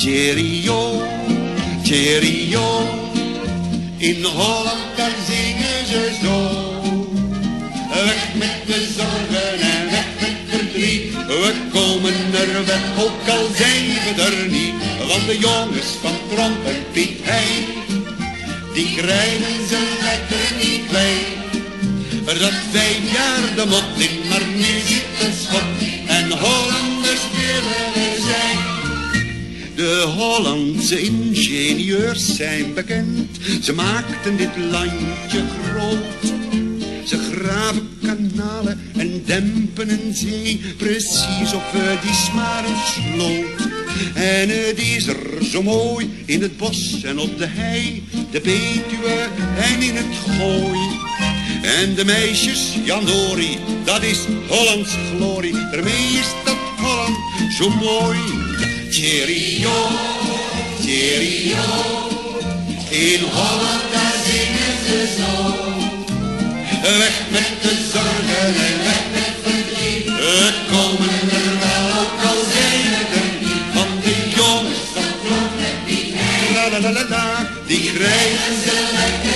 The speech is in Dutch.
Cheerio, cheerio. In Holland daar zingen ze zo. Weg met de zorgen en weg met verdriet. We komen er weg, ook al zijn we er niet. Want de jongens van Tromp en Piet Hein, die krijgen ze lekker niet klein. Dat vijf jaar de mot in, maar nu zit de schot. Hollandse ingenieurs zijn bekend. Ze maakten dit landje groot. Ze graven kanalen en dempen een zee, precies of het is maar een sloot. En het is er zo mooi in het bos en op de hei, de Betuwe en in het gooi. En de meisjes, Jan Dori, dat is Hollands glorie. Daarmee is dat Holland zo mooi. Cheerio, cheerio, in Holland daar zingen ze zo. Weg met de zorgen en weg met verdriet. We komen er wel, ook al zijn het niet. Van de jongens van Klomp en die La la la la la, die krijgen ze lekker